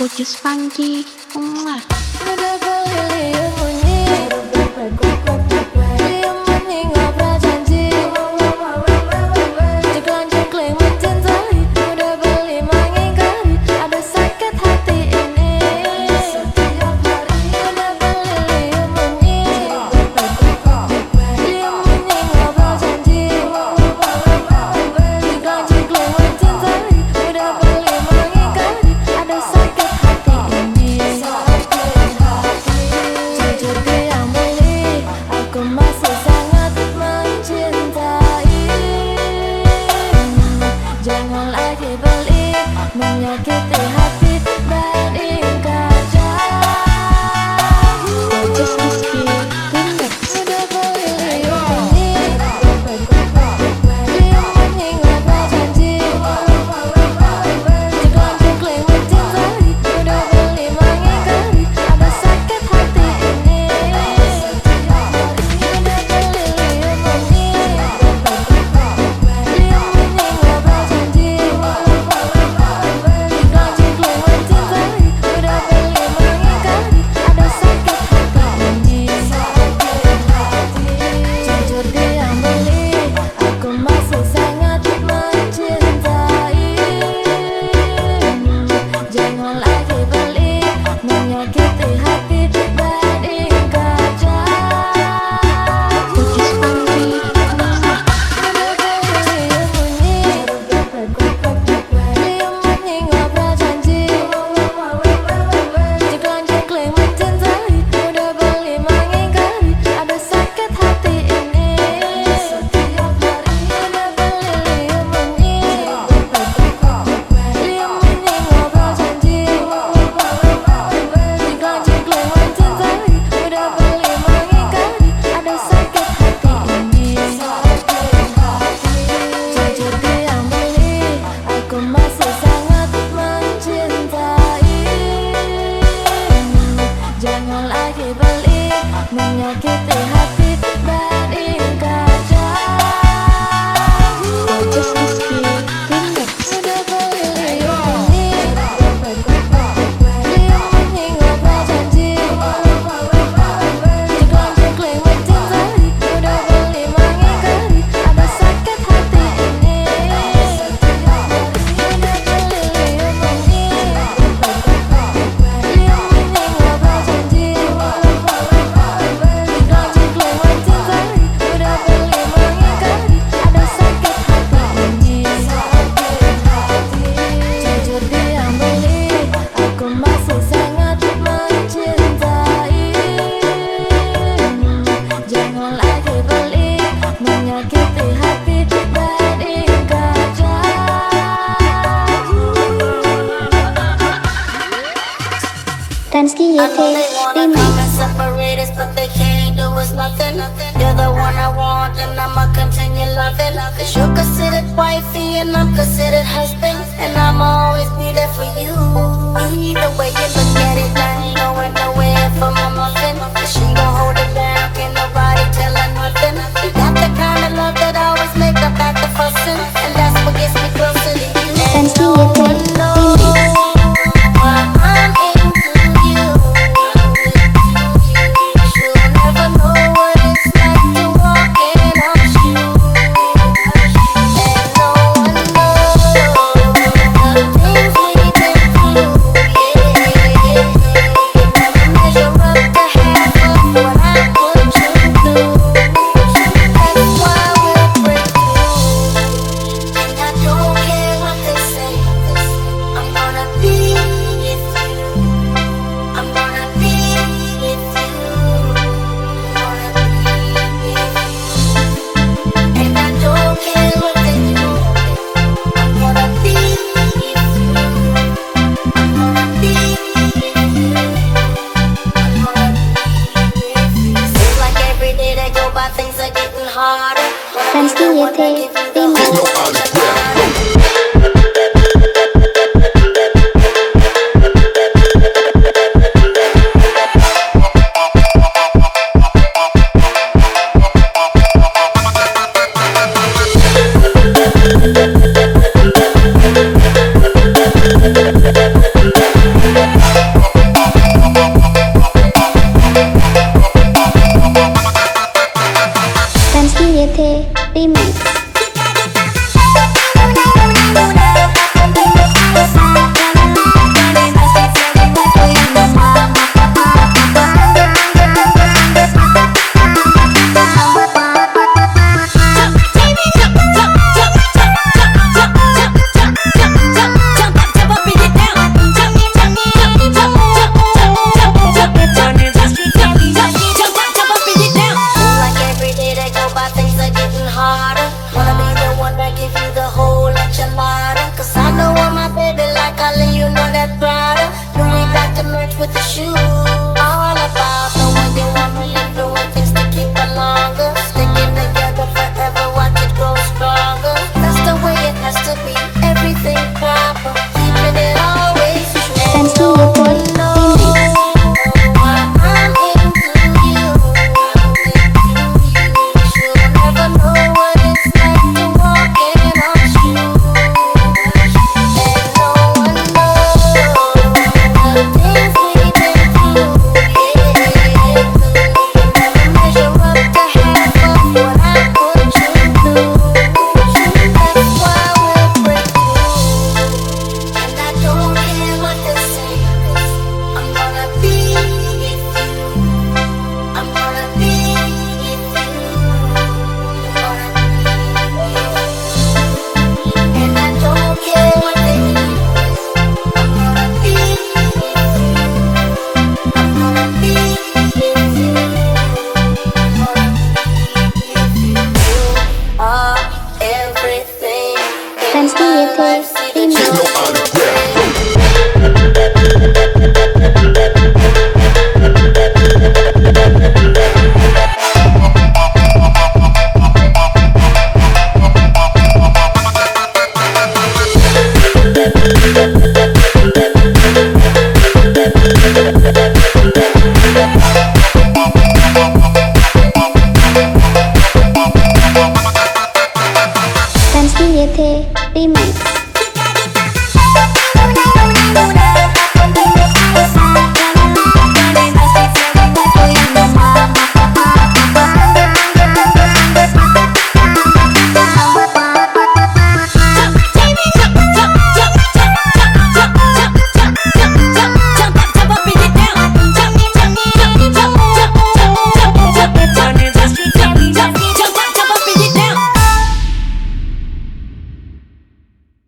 Pucus Funky Mwah. Penske, yeah, they remix. Separate us, but they can't do us nothing. You're the one I want, and I'ma continue loving. You're considered wifey, and I'm considered husband. And I'ma always be